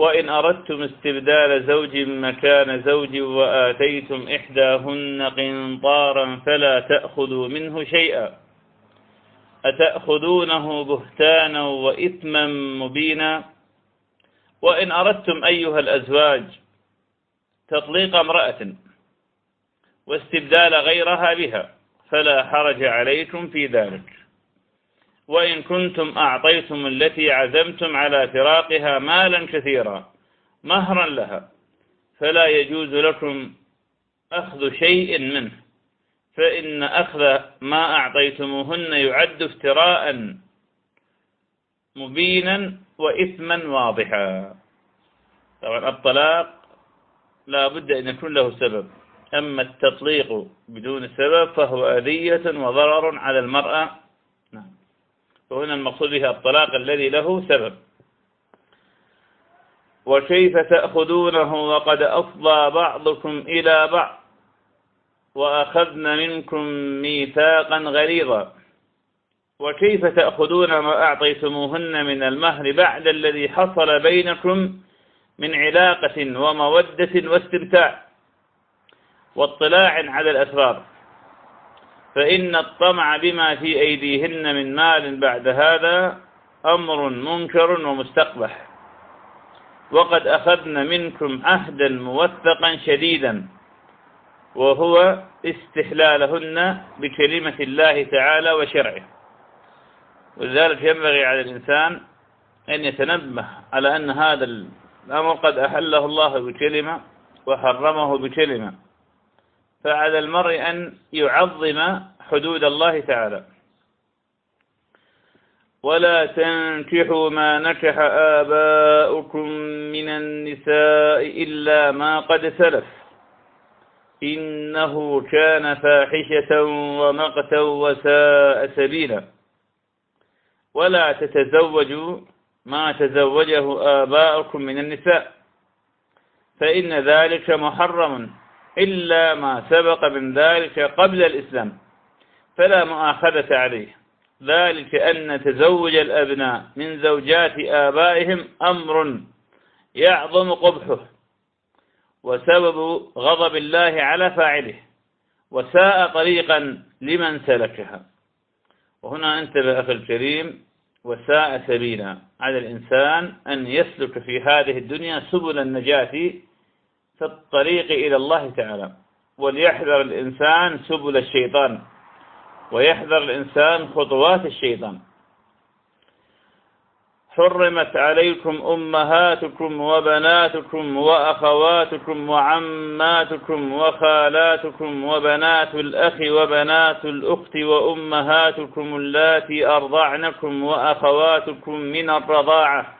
وإن أردتم استبدال زوج مكان زوج وآتيتم إحداهن قنطارا فلا تأخذوا منه شيئا. أتأخذونه بهتانا وإثما مبينا؟ وإن أردتم أيها الأزواج تطليق امرأة واستبدال غيرها بها فلا حرج عليكم في ذلك. وإن كنتم أعطيتم التي عزمتم على فراقها مالا كثيرا مهرا لها فلا يجوز لكم أخذ شيء منه فإن أخذ ما أعطيتموهن يعد افتراء مبينا وإثما واضحا. طبعا الطلاق لا بد أن يكون له سبب أما التطليق بدون سبب فهو أذية وضرر على المرأة وهنا المقصود بها الطلاق الذي له سبب. وكيف تأخذونه وقد أفضى بعضكم إلى بعض وأخذن منكم ميثاقا غليظا. وكيف تأخذون ما أعطيتموهن من المهر بعد الذي حصل بينكم من علاقة ومودة واستمتاع. واطلاع على الأسرار. فإن الطمع بما في أيديهن من مال بعد هذا أمر منكر ومستقبح. وقد أخذن منكم عهدا موثقا شديدا وهو استحلالهن بكلمة الله تعالى وشرعه. ولذلك ينبغي على الإنسان أن يتنبه على أن هذا الأمر قد أحله الله بكلمة وحرمه بكلمة. فعلى المرء أن يعظم حدود الله تعالى. ولا تنكحوا ما نكح آباؤكم من النساء إلا ما قد سلف. إنه كان فاحشة ومقتا وساء سبيلا. ولا تتزوجوا ما تزوجه آباؤكم من النساء. فإن ذلك محرم. إلا ما سبق من ذلك قبل الإسلام فلا مؤاخذة عليه. ذلك أن تزوج الأبناء من زوجات آبائهم أمر يعظم قبحه وسبب غضب الله على فاعله وساء طريقا لمن سلكها. وهنا انتبه أخي الكريم وساء سبيلا على الإنسان أن يسلك في هذه الدنيا سبل النجاة في الطريق إلى الله تعالى وليحذر الإنسان سبل الشيطان ويحذر الإنسان خطوات الشيطان. حرمت عليكم أمهاتكم وبناتكم وأخواتكم وعماتكم وخالاتكم وبنات الأخ وبنات الأخت وأمهاتكم اللاتي أرضعنكم وأخواتكم من الرضاعة.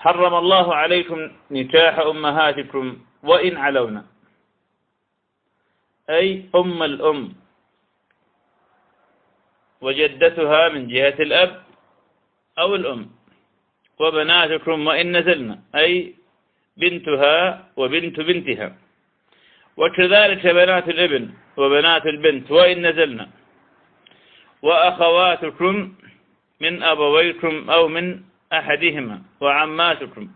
حرم الله عليكم نكاح أمهاتكم وإن علونا. أي أم الأم. وجدتها من جهة الأب أو الأم. وبناتكم وإن نزلنا. أي بنتها وبنت بنتها. وكذلك بنات الإبن وبنات البنت وإن نزلنا. وأخواتكم من أبويكم أو من أحدهما وعماتكم.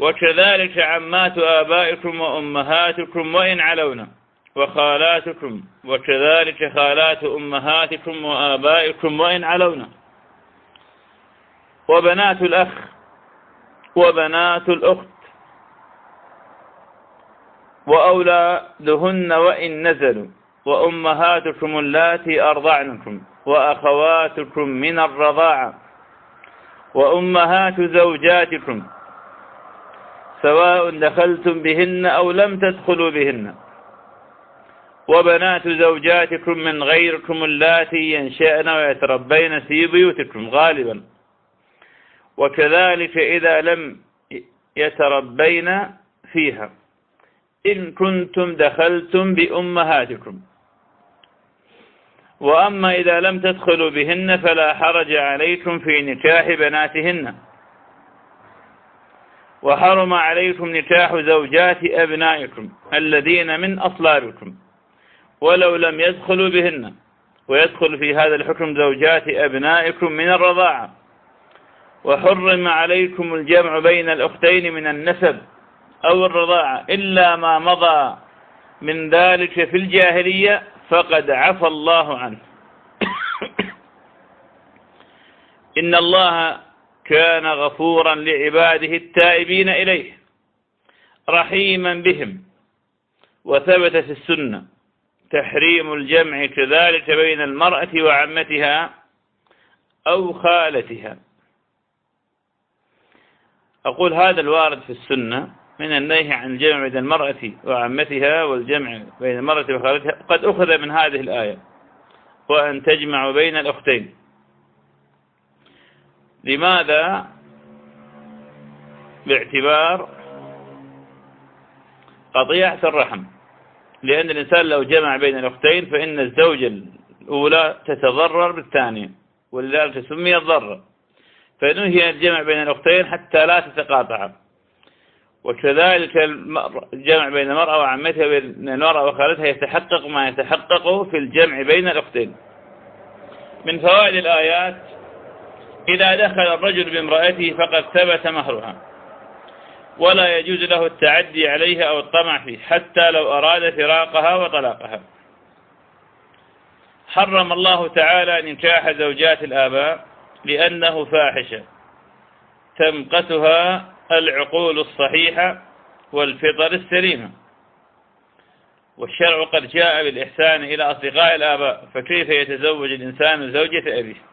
وكذلك عمات آبائكم وأمهاتكم وإن علونا. وخالاتكم وكذلك خالات أمهاتكم وآبائكم وإن علونا. وبنات الأخ وبنات الأخت. وأولادهن وإن نزلوا. وأمهاتكم اللاتي أرضعنكم. وأخواتكم من الرضاعة. وأمهات زوجاتكم سواء دخلتم بهن أو لم تدخلوا بهن. وبنات زوجاتكم من غيركم اللاتي ينشأن ويتربين في بيوتكم غالبا. وكذلك إذا لم يتربين فيها. إن كنتم دخلتم بأمهاتكم. وأما إذا لم تدخلوا بهن فلا حرج عليكم في نكاح بناتهن. وحرم عليكم نكاح زوجات أبنائكم الذين من أصلابكم. ولو لم يدخلوا بهن. ويدخل في هذا الحكم زوجات أبنائكم من الرضاعة. وحرم عليكم الجمع بين الأختين من النسب أو الرضاعة إلا ما مضى من ذلك في الجاهلية فقد عفى الله عنه. إن الله كان غفورا لعباده التائبين إليه رحيما بهم وثبت في السنة تحريم الجمع كذلك بين المرأة وعمتها أو خالتها. أقول هذا الوارد في السنة من النهي عن الجمع بين المرأة وعمتها والجمع بين المرأة وخالتها قد أخذ من هذه الآية وأن تجمع بين الأختين. لماذا؟ باعتبار قطيعة الرحم. لأن الإنسان لو جمع بين الأختين فإن الزوجة الأولى تتضرر بالثانية ولذلك سمي الضرر فنهي الجمع بين الأختين حتى لا تتقاطعا وكذلك الجمع بين المرأة وعمتها بين المرأة وخالتها يتحقق ما يتحقق في الجمع بين الأختين. من فوائد الآيات إذا دخل الرجل بامرأته فقد ثبت مهرها ولا يجوز له التعدي عليها أو الطمع فيه حتى لو أراد فراقها وطلاقها. حرم الله تعالى نكاح زوجات الآباء لأنه فاحشة تمقتها العقول الصحيحة والفطر السليمة. والشرع قد جاء بالإحسان إلى أصدقاء الآباء فكيف يتزوج الإنسان زوجة أبيه؟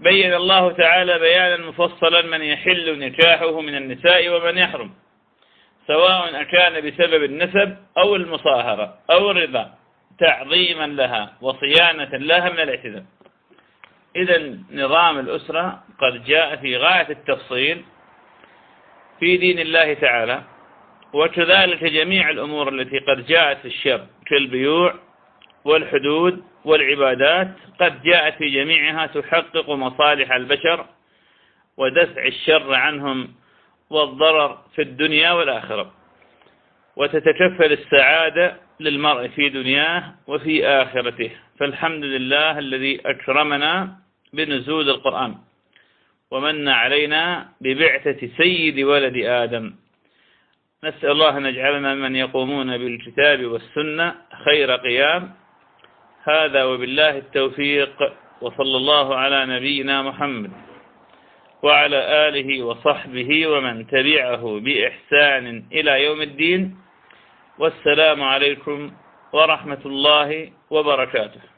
بين الله تعالى بيانا مفصلا من يحل نكاحه من النساء ومن يحرم سواء أكان بسبب النسب أو المصاهرة أو الرضا تعظيما لها وصيانة لها من الاعتداء إذا نظام الأسرة قد جاء في غاية التفصيل في دين الله تعالى وكذلك جميع الأمور التي قد جاءت في الشر كالبيوع والحدود والعبادات قد جاءت في جميعها تحقق مصالح البشر ودفع الشر عنهم والضرر في الدنيا والآخرة. وتتكفل السعادة للمرء في دنياه وفي آخرته. فالحمد لله الذي أكرمنا بنزول القرآن. ومن علينا ببعثة سيد ولد آدم. نسأل الله أن يجعلنا من يقومون بالكتاب والسنة خير قيام. هذا وبالله التوفيق وصلى الله على نبينا محمد وعلى آله وصحبه ومن تبعه بإحسان إلى يوم الدين. والسلام عليكم ورحمة الله وبركاته.